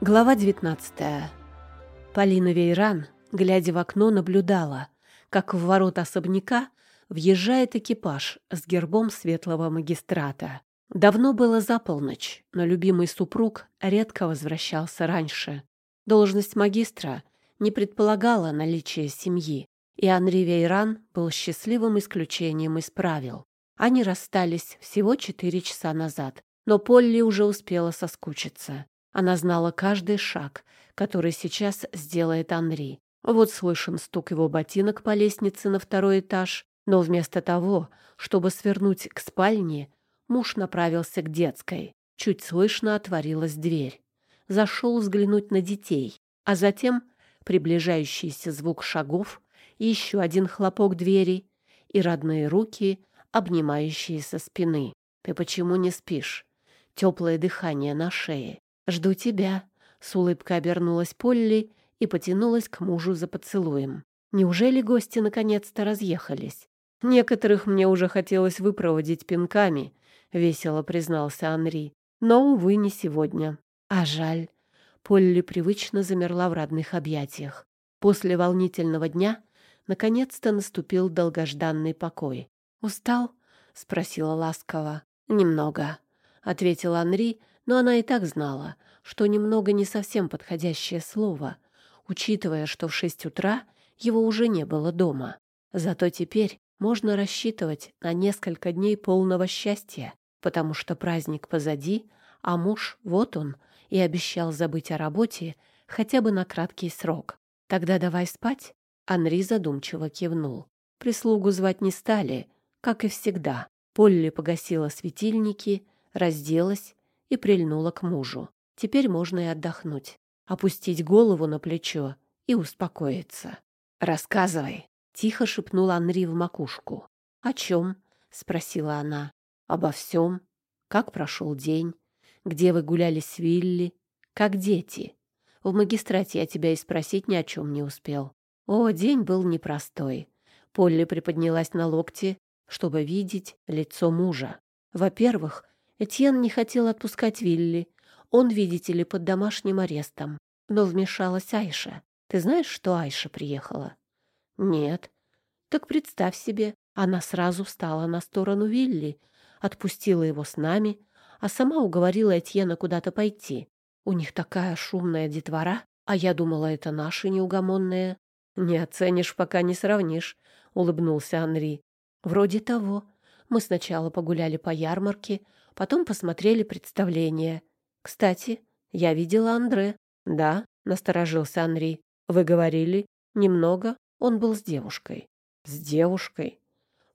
Глава 19. Полина Вейран, глядя в окно, наблюдала, как в ворота особняка въезжает экипаж с гербом светлого магистрата. Давно было за полночь, но любимый супруг редко возвращался раньше. Должность магистра не предполагала наличие семьи, и Анри Вейран был счастливым исключением из правил. Они расстались всего четыре часа назад, но Полли уже успела соскучиться. Она знала каждый шаг, который сейчас сделает Анри. Вот слышен стук его ботинок по лестнице на второй этаж, но вместо того, чтобы свернуть к спальне, муж направился к детской. Чуть слышно отворилась дверь. Зашел взглянуть на детей, а затем приближающийся звук шагов, еще один хлопок двери и родные руки, обнимающие со спины. «Ты почему не спишь?» Теплое дыхание на шее. «Жду тебя», — с улыбкой обернулась Полли и потянулась к мужу за поцелуем. Неужели гости наконец-то разъехались? Некоторых мне уже хотелось выпроводить пинками, — весело признался Анри. Но, увы, не сегодня. А жаль. Полли привычно замерла в родных объятиях. После волнительного дня наконец-то наступил долгожданный покой. «Устал?» — спросила ласково. «Немного», — ответил Анри, но она и так знала, что немного не совсем подходящее слово, учитывая, что в шесть утра его уже не было дома. Зато теперь можно рассчитывать на несколько дней полного счастья, потому что праздник позади, а муж, вот он, и обещал забыть о работе хотя бы на краткий срок. Тогда давай спать. Анри задумчиво кивнул. Прислугу звать не стали, как и всегда. Полли погасила светильники, разделась и прильнула к мужу. Теперь можно и отдохнуть, опустить голову на плечо и успокоиться. «Рассказывай», — тихо шепнул Анри в макушку. «О чем?» — спросила она. «Обо всем. Как прошел день? Где вы гуляли с Вилли? Как дети? В магистрате я тебя и спросить ни о чем не успел. О, день был непростой. Полли приподнялась на локте, чтобы видеть лицо мужа. Во-первых, Этьен не хотел отпускать Вилли. Он, видите ли, под домашним арестом. Но вмешалась Айша. Ты знаешь, что Айша приехала? Нет. Так представь себе, она сразу встала на сторону Вилли, отпустила его с нами, а сама уговорила Этьена куда-то пойти. У них такая шумная детвора, а я думала, это наши неугомонные. Не оценишь, пока не сравнишь, — улыбнулся Анри. Вроде того. Мы сначала погуляли по ярмарке, потом посмотрели представление. Кстати, я видела Андре. Да, насторожился Анри. Вы говорили? Немного. Он был с девушкой. С девушкой?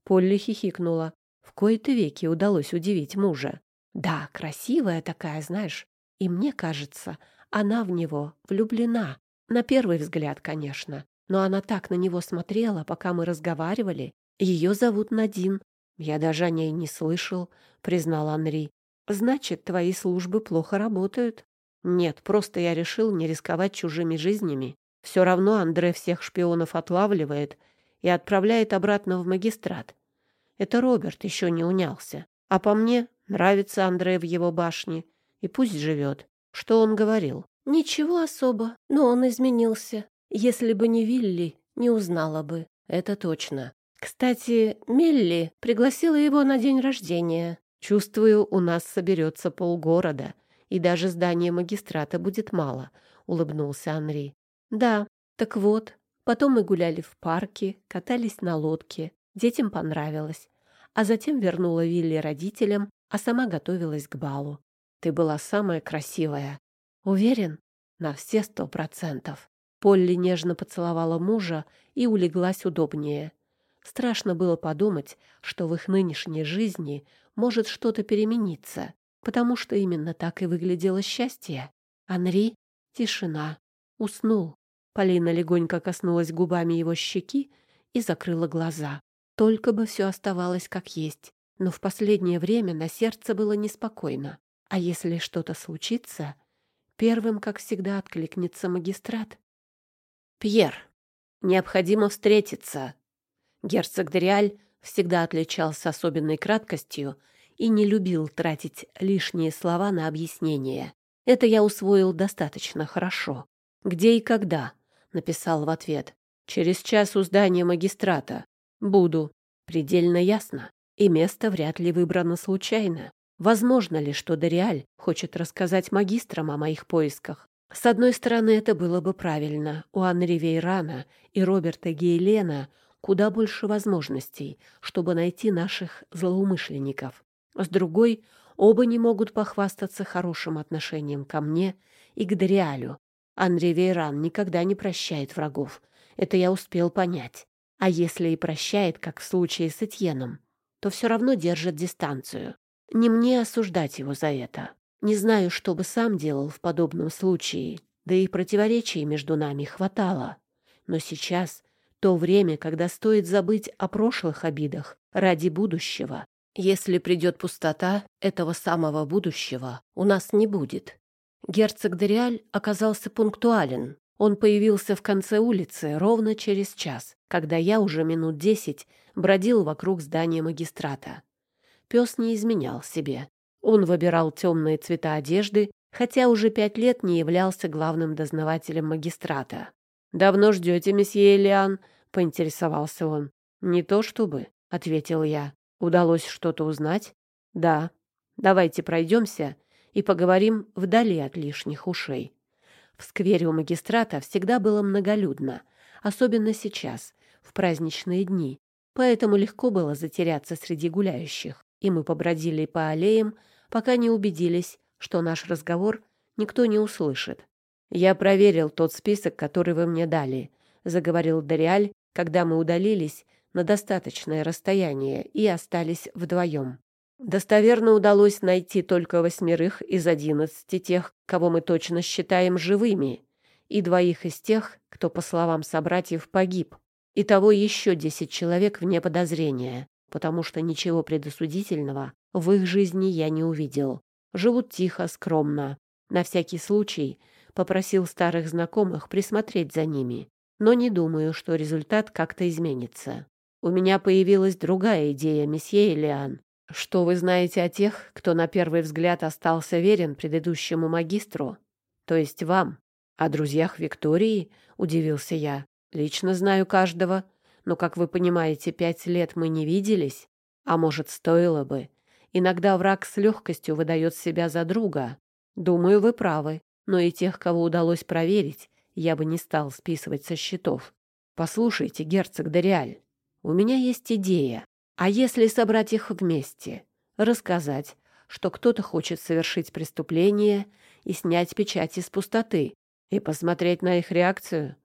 Полли хихикнула. В кои-то веки удалось удивить мужа. Да, красивая такая, знаешь. И мне кажется, она в него влюблена. На первый взгляд, конечно. Но она так на него смотрела, пока мы разговаривали. Ее зовут Надин. Я даже о ней не слышал, признал Анри. Значит, твои службы плохо работают. Нет, просто я решил не рисковать чужими жизнями. Все равно Андре всех шпионов отлавливает и отправляет обратно в магистрат. Это Роберт еще не унялся. А по мне, нравится Андре в его башне. И пусть живет. Что он говорил? Ничего особо, но он изменился. Если бы не Вилли, не узнала бы. Это точно. Кстати, Мелли пригласила его на день рождения. Чувствую, у нас соберется полгорода, и даже здание магистрата будет мало, — улыбнулся Анри. Да, так вот. Потом мы гуляли в парке, катались на лодке. Детям понравилось а затем вернула Вилли родителям, а сама готовилась к балу. Ты была самая красивая. Уверен? На все сто процентов. Полли нежно поцеловала мужа и улеглась удобнее. Страшно было подумать, что в их нынешней жизни может что-то перемениться, потому что именно так и выглядело счастье. Анри — тишина. Уснул. Полина легонько коснулась губами его щеки и закрыла глаза. Только бы все оставалось как есть. Но в последнее время на сердце было неспокойно. А если что-то случится, первым, как всегда, откликнется магистрат. «Пьер, необходимо встретиться». Герцог Дориаль всегда отличался особенной краткостью и не любил тратить лишние слова на объяснение. Это я усвоил достаточно хорошо. «Где и когда?» — написал в ответ. «Через час у здания магистрата. Буду. Предельно ясно. И место вряд ли выбрано случайно. Возможно ли, что Дориаль хочет рассказать магистрам о моих поисках? С одной стороны, это было бы правильно. У Анри Вейрана и Роберта Гейлена куда больше возможностей, чтобы найти наших злоумышленников. С другой, оба не могут похвастаться хорошим отношением ко мне и к Дориалю. Анри Вейран никогда не прощает врагов. Это я успел понять. А если и прощает, как в случае с Этьеном, то все равно держит дистанцию. Не мне осуждать его за это. Не знаю, что бы сам делал в подобном случае, да и противоречий между нами хватало. Но сейчас то время, когда стоит забыть о прошлых обидах ради будущего. Если придет пустота, этого самого будущего у нас не будет. Герцог Дориаль оказался пунктуален. Он появился в конце улицы ровно через час, когда я уже минут десять бродил вокруг здания магистрата. Пес не изменял себе. Он выбирал темные цвета одежды, хотя уже пять лет не являлся главным дознавателем магистрата. «Давно ждете, месье Элиан?» — поинтересовался он. «Не то чтобы», — ответил я. «Удалось что-то узнать?» «Да. Давайте пройдемся и поговорим вдали от лишних ушей». В сквере у магистрата всегда было многолюдно, особенно сейчас, в праздничные дни, поэтому легко было затеряться среди гуляющих и мы побродили по аллеям, пока не убедились, что наш разговор никто не услышит. «Я проверил тот список, который вы мне дали», — заговорил Дориаль, когда мы удалились на достаточное расстояние и остались вдвоем. Достоверно удалось найти только восьмерых из одиннадцати тех, кого мы точно считаем живыми, и двоих из тех, кто, по словам собратьев, погиб. Итого еще десять человек вне подозрения потому что ничего предосудительного в их жизни я не увидел. Живут тихо, скромно. На всякий случай попросил старых знакомых присмотреть за ними, но не думаю, что результат как-то изменится. У меня появилась другая идея, месье Элиан. Что вы знаете о тех, кто на первый взгляд остался верен предыдущему магистру? То есть вам? О друзьях Виктории? Удивился я. Лично знаю каждого но, как вы понимаете, пять лет мы не виделись. А может, стоило бы. Иногда враг с легкостью выдает себя за друга. Думаю, вы правы, но и тех, кого удалось проверить, я бы не стал списывать со счетов. Послушайте, герцог Дориаль, у меня есть идея. А если собрать их вместе? Рассказать, что кто-то хочет совершить преступление и снять печать из пустоты, и посмотреть на их реакцию?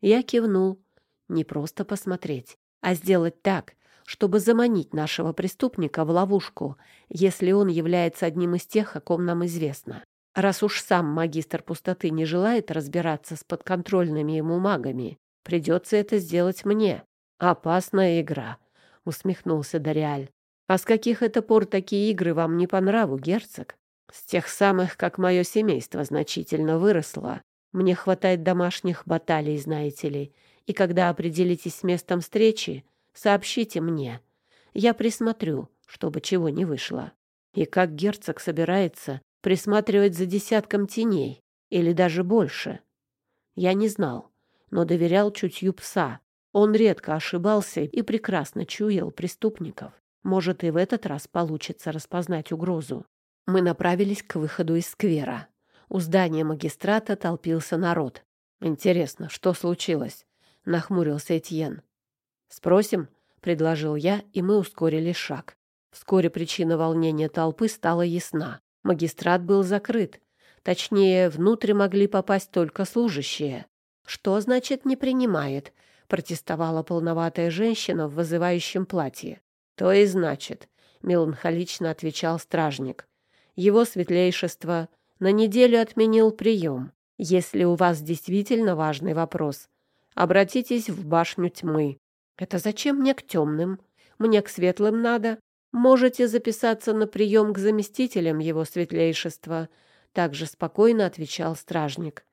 Я кивнул, не просто посмотреть, а сделать так, чтобы заманить нашего преступника в ловушку, если он является одним из тех, о ком нам известно. Раз уж сам магистр пустоты не желает разбираться с подконтрольными ему магами, придется это сделать мне. Опасная игра, — усмехнулся Дориаль. А с каких это пор такие игры вам не по нраву, герцог? С тех самых, как мое семейство значительно выросло. Мне хватает домашних баталий, знаете ли, и когда определитесь с местом встречи, сообщите мне. Я присмотрю, чтобы чего не вышло. И как герцог собирается присматривать за десятком теней, или даже больше. Я не знал, но доверял чутью пса. Он редко ошибался и прекрасно чуял преступников. Может, и в этот раз получится распознать угрозу. Мы направились к выходу из сквера. У здания магистрата толпился народ. Интересно, что случилось? нахмурился Этьен. Спросим, предложил я, и мы ускорили шаг. Вскоре причина волнения толпы стала ясна. Магистрат был закрыт. Точнее, внутрь могли попасть только служащие. Что значит не принимает? протестовала полноватая женщина в вызывающем платье. То и значит, меланхолично отвечал стражник. Его светлейшество на неделю отменил прием. Если у вас действительно важный вопрос, Обратитесь в башню тьмы. Это зачем мне к темным? Мне к светлым надо. Можете записаться на прием к заместителям его светлейшества. Также спокойно отвечал стражник.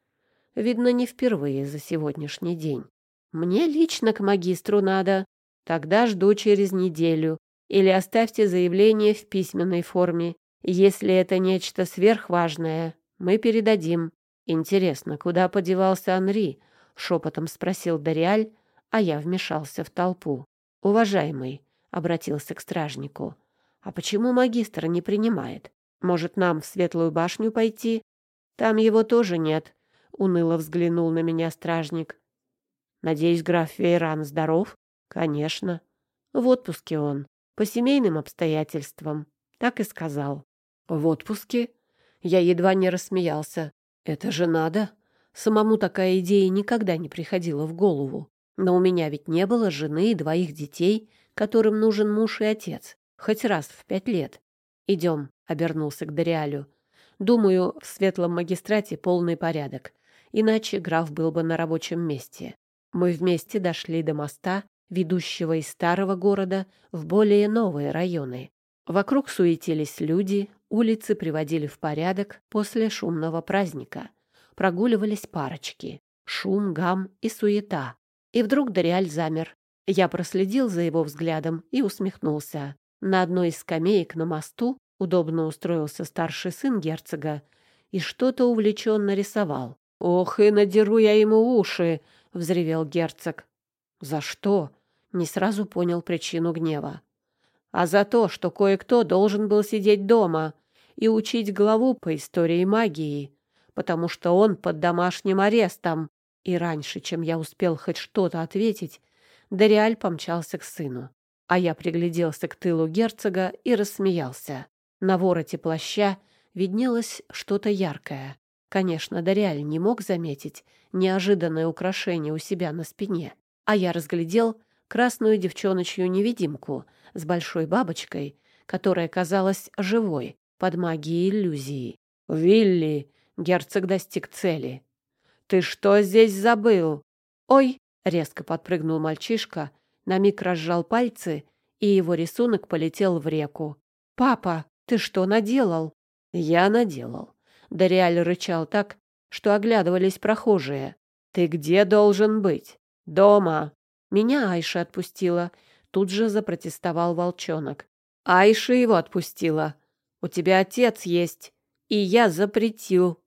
Видно, не впервые за сегодняшний день. Мне лично к магистру надо. Тогда жду через неделю. Или оставьте заявление в письменной форме. Если это нечто сверхважное, мы передадим. Интересно, куда подевался Анри? Шепотом спросил Дориаль, а я вмешался в толпу. Уважаемый, обратился к стражнику, а почему магистр не принимает? Может, нам в Светлую башню пойти? Там его тоже нет, уныло взглянул на меня стражник. Надеюсь, граф Вейран здоров? Конечно. В отпуске он, по семейным обстоятельствам. Так и сказал. В отпуске? Я едва не рассмеялся. Это же надо. Самому такая идея никогда не приходила в голову. Но у меня ведь не было жены и двоих детей, которым нужен муж и отец. Хоть раз в пять лет. Идем, обернулся к Дориалю. Думаю, в светлом магистрате полный порядок. Иначе граф был бы на рабочем месте. Мы вместе дошли до моста, ведущего из старого города в более новые районы. Вокруг суетились люди, улицы приводили в порядок после шумного праздника. Прогуливались парочки. Шум, гам и суета. И вдруг Дориаль замер. Я проследил за его взглядом и усмехнулся. На одной из скамеек на мосту удобно устроился старший сын герцога и что-то увлеченно рисовал. «Ох, и надеру я ему уши!» — взревел герцог. «За что?» — не сразу понял причину гнева а за то, что кое-кто должен был сидеть дома и учить главу по истории магии, потому что он под домашним арестом. И раньше, чем я успел хоть что-то ответить, Дориаль помчался к сыну. А я пригляделся к тылу герцога и рассмеялся. На вороте плаща виднелось что-то яркое. Конечно, Дориаль не мог заметить неожиданное украшение у себя на спине, а я разглядел красную девчоночью-невидимку с большой бабочкой, которая казалась живой под магией иллюзии. «Вилли!» — герцог достиг цели. «Ты что здесь забыл?» «Ой!» — резко подпрыгнул мальчишка, на миг разжал пальцы, и его рисунок полетел в реку. «Папа, ты что наделал?» «Я наделал». Дориаль рычал так, что оглядывались прохожие. «Ты где должен быть?» «Дома». Меня Айша отпустила, Тут же запротестовал волчонок. Айша его отпустила. У тебя отец есть, и я запретил.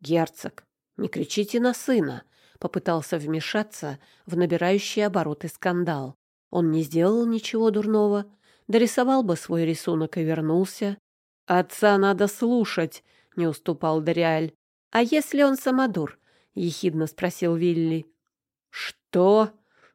Герцог, не кричите на сына, попытался вмешаться в набирающий обороты скандал. Он не сделал ничего дурного, дорисовал бы свой рисунок и вернулся. Отца надо слушать, не уступал Дориаль. А если он самодур? ехидно спросил Вилли. Что?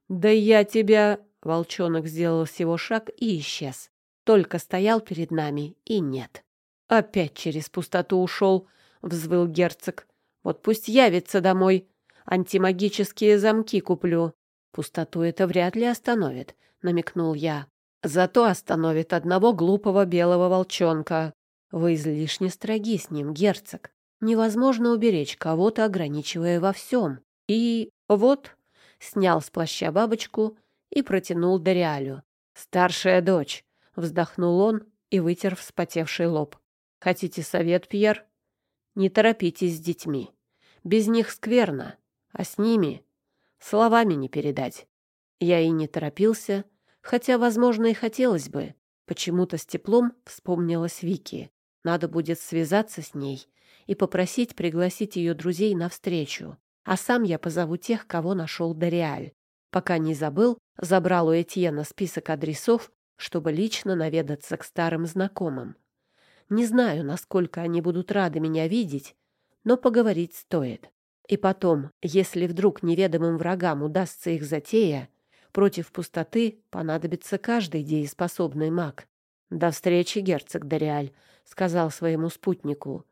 Да я тебя Волчонок сделал всего шаг и исчез. Только стоял перед нами и нет. Опять через пустоту ушел, взвыл герцог. Вот пусть явится домой. Антимагические замки куплю. Пустоту это вряд ли остановит, намекнул я. Зато остановит одного глупого белого волчонка. Вы излишне строги с ним, герцог. Невозможно уберечь кого-то, ограничивая во всем. И вот снял с плаща бабочку и протянул Дориалю. «Старшая дочь», — вздохнул он и вытер вспотевший лоб. «Хотите совет, Пьер? Не торопитесь с детьми. Без них скверно, а с ними словами не передать». Я и не торопился, хотя, возможно, и хотелось бы. Почему-то с теплом вспомнилась Вики. Надо будет связаться с ней и попросить пригласить ее друзей на встречу. А сам я позову тех, кого нашел Дориаль. Пока не забыл, забрал у Этьена список адресов, чтобы лично наведаться к старым знакомым. Не знаю, насколько они будут рады меня видеть, но поговорить стоит. И потом, если вдруг неведомым врагам удастся их затея, против пустоты понадобится каждый дееспособный маг. «До встречи, герцог Дориаль», — сказал своему спутнику.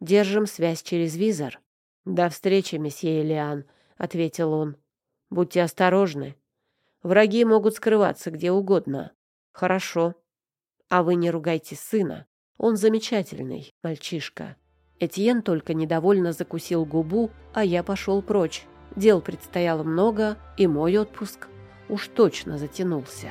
«Держим связь через визор». «До встречи, месье Элиан», — ответил он. Будьте осторожны. Враги могут скрываться где угодно. Хорошо. А вы не ругайте сына. Он замечательный мальчишка. Этьен только недовольно закусил губу, а я пошел прочь. Дел предстояло много, и мой отпуск уж точно затянулся.